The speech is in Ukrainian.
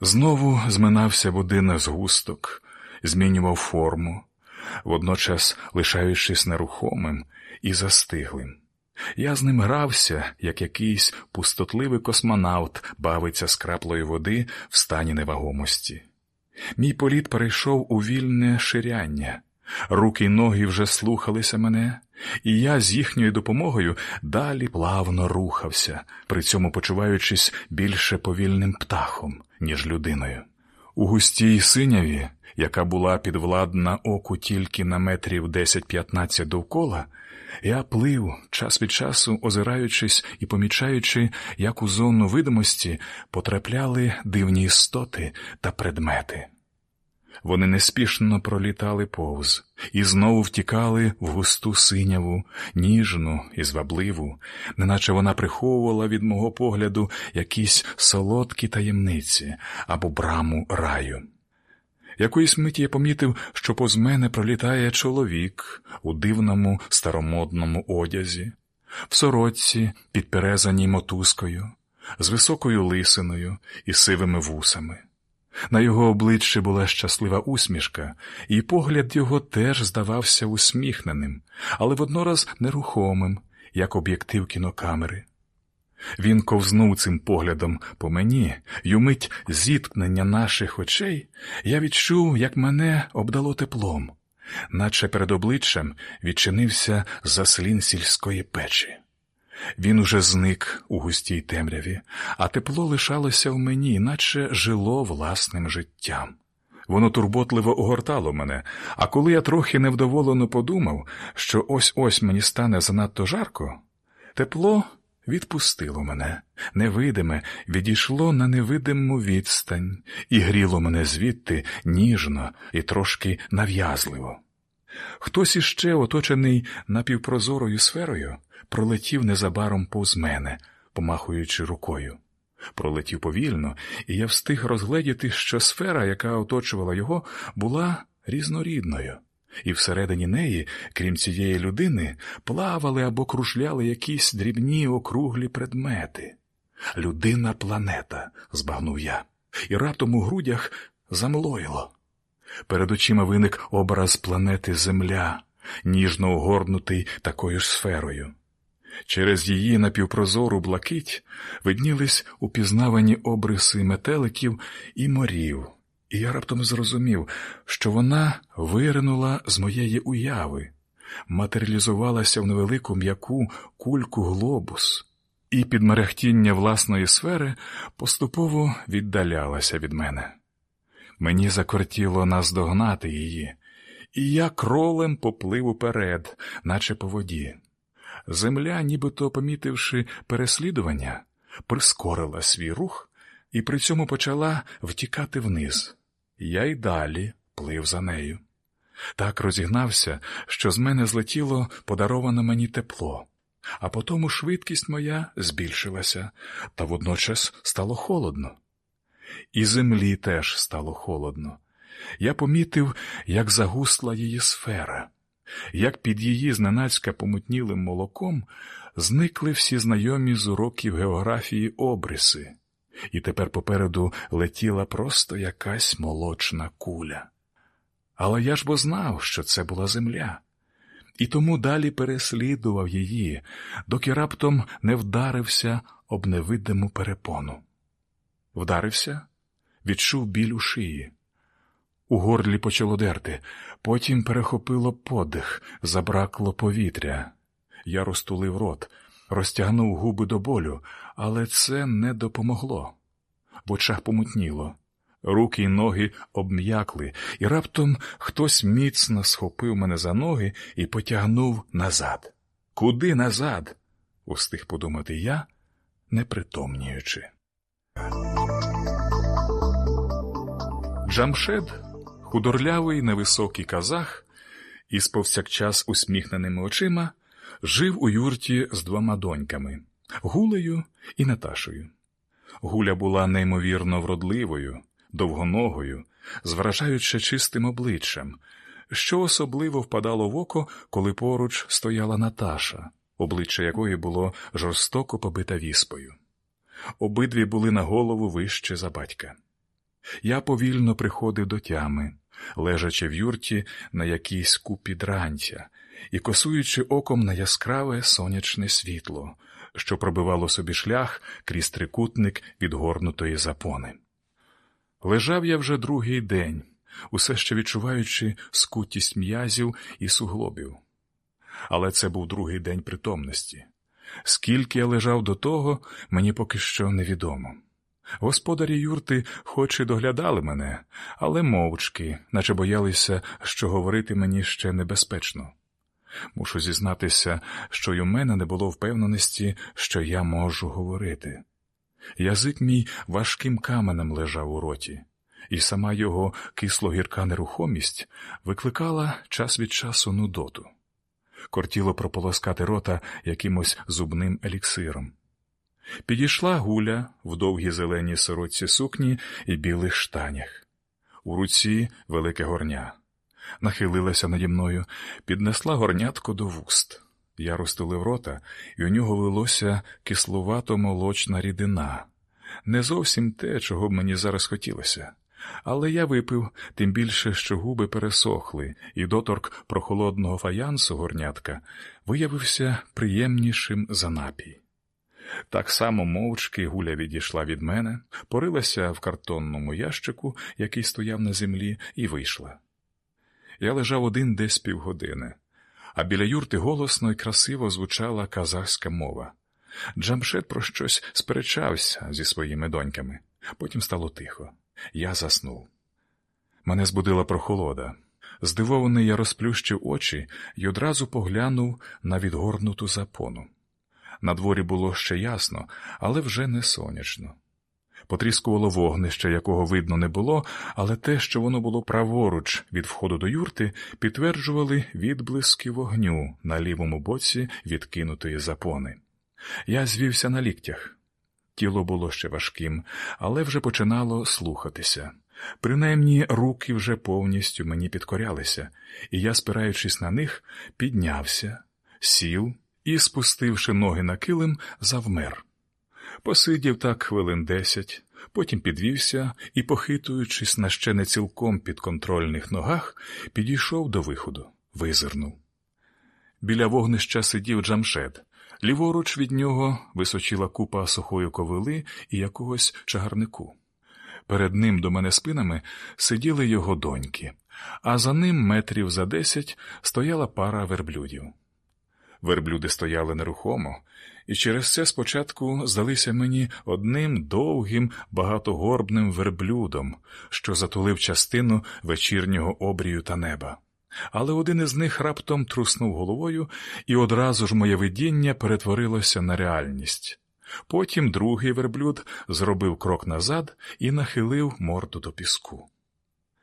Знову зминався будинок з густок, змінював форму, водночас лишаючись нерухомим і застиглим. Я з ним грався, як якийсь пустотливий космонавт бавиться з краплею води в стані невагомості. Мій політ перейшов у вільне ширяння, руки й ноги вже слухалися мене, і я з їхньою допомогою далі плавно рухався, при цьому почуваючись більше повільним птахом, ніж людиною. У густій синяві, яка була підвладна оку тільки на метрів 10-15 довкола, я плив час від часу, озираючись і помічаючи, як у зону видимості потрапляли дивні істоти та предмети. Вони неспішно пролітали повз і знову втікали в густу синяву, ніжну і звабливу, неначе вона приховувала від мого погляду якісь солодкі таємниці або браму раю. Якоїсь миті я помітив, що поз мене пролітає чоловік у дивному старомодному одязі, в сорочці, підперезаній мотузкою, з високою лисиною і сивими вусами. На його обличчі була щаслива усмішка, і погляд його теж здавався усміхненим, але воднораз нерухомим, як об'єктив кінокамери. Він ковзнув цим поглядом по мені, й у мить зіткнення наших очей я відчув, як мене обдало теплом, наче перед обличчям відчинився заслін сільської печі. Він уже зник у густій темряві, а тепло лишалося в мені, наче жило власним життям. Воно турботливо огортало мене, а коли я трохи невдоволено подумав, що ось ось мені стане занадто жарко, тепло відпустило мене, невидиме, відійшло на невидиму відстань і гріло мене звідти ніжно і трошки нав'язливо. Хтось іще, оточений напівпрозорою сферою, пролетів незабаром повз мене, помахуючи рукою. Пролетів повільно, і я встиг розгледіти, що сфера, яка оточувала його, була різнорідною, і всередині неї, крім цієї людини, плавали або кружляли якісь дрібні округлі предмети. Людина планета, збагнув я, і раптом у грудях замлоїло. Перед очима виник образ планети Земля, ніжно огорнутий такою ж сферою. Через її напівпрозору блакить виднілись упізнавані обриси метеликів і морів, і я раптом зрозумів, що вона виринула з моєї уяви, матеріалізувалася в невелику м'яку кульку глобус, і під мерехтіння власної сфери поступово віддалялася від мене. Мені закортіло наздогнати її, і я кролем поплив уперед, наче по воді. Земля, нібито помітивши переслідування, прискорила свій рух і при цьому почала втікати вниз. Я й далі плив за нею. Так розігнався, що з мене злетіло подароване мені тепло, а потому швидкість моя збільшилася, та водночас стало холодно. І землі теж стало холодно. Я помітив, як загусла її сфера як під її зненацька помутнілим молоком зникли всі знайомі з уроків географії обриси, і тепер попереду летіла просто якась молочна куля. Але я ж бо знав, що це була земля, і тому далі переслідував її, доки раптом не вдарився об невидиму перепону. Вдарився, відчув біль у шиї. У горлі почало дерти, потім перехопило подих, забракло повітря. Я розтулив рот, розтягнув губи до болю, але це не допомогло. В очах помутніло. Руки й ноги обм'якли, і раптом хтось міцно схопив мене за ноги і потягнув назад. Куди назад? устиг подумати я, не притомніючи. Джамшед Худорлявий невисокий казах із повсякчас усміхненими очима жив у юрті з двома доньками Гулею і Наташою. Гуля була неймовірно вродливою, довгоногою, з вражаючи чистим обличчям, що особливо впадало в око, коли поруч стояла Наташа, обличчя якої було жорстоко побита віспою. Обидві були на голову вище за батька. Я повільно приходив до тями, лежачи в юрті на якійсь купі дрантя і косуючи оком на яскраве сонячне світло, що пробивало собі шлях крізь трикутник відгорнутої запони. Лежав я вже другий день, усе ще відчуваючи скутість м'язів і суглобів. Але це був другий день притомності. Скільки я лежав до того, мені поки що невідомо. Господарі юрти хоч і доглядали мене, але мовчки, наче боялися, що говорити мені ще небезпечно. Мушу зізнатися, що й у мене не було впевненості, що я можу говорити. Язик мій важким каменем лежав у роті, і сама його кисло-гірка нерухомість викликала час від часу нудоту. Кортіло прополоскати рота якимось зубним еліксиром. Підійшла гуля в довгій зеленій сорочці сукні і білих штанях. У руці велике горня. Нахилилася наді мною, піднесла горнятко до вуст. Я розтулив рота, і у нього лилося кислувато молочна рідина. Не зовсім те, чого б мені зараз хотілося. Але я випив, тим більше, що губи пересохли, і доторк прохолодного фаянсу горнятка виявився приємнішим за напій. Так само мовчки гуля відійшла від мене, порилася в картонному ящику, який стояв на землі, і вийшла. Я лежав один десь півгодини, а біля юрти голосно і красиво звучала казахська мова. Джамшет про щось сперечався зі своїми доньками, потім стало тихо. Я заснув. Мене збудила прохолода. Здивований, я розплющив очі і одразу поглянув на відгорнуту запону. На дворі було ще ясно, але вже не сонячно. Потріскувало вогнище, якого видно не було, але те, що воно було праворуч від входу до юрти, підтверджували відблиски вогню на лівому боці відкинутої запони. Я звівся на ліктях. Тіло було ще важким, але вже починало слухатися. Принаймні руки вже повністю мені підкорялися, і я, спираючись на них, піднявся, сів і, спустивши ноги на килим, завмер. Посидів так хвилин десять, потім підвівся і, похитуючись на ще не цілком підконтрольних ногах, підійшов до виходу, визирнув. Біля вогнища сидів Джамшед. Ліворуч від нього височила купа сухої ковили і якогось чагарнику. Перед ним до мене спинами сиділи його доньки, а за ним метрів за десять стояла пара верблюдів. Верблюди стояли нерухомо, і через це спочатку здалися мені одним довгим багатогорбним верблюдом, що затулив частину вечірнього обрію та неба. Але один із них раптом труснув головою, і одразу ж моє видіння перетворилося на реальність. Потім другий верблюд зробив крок назад і нахилив морду до піску.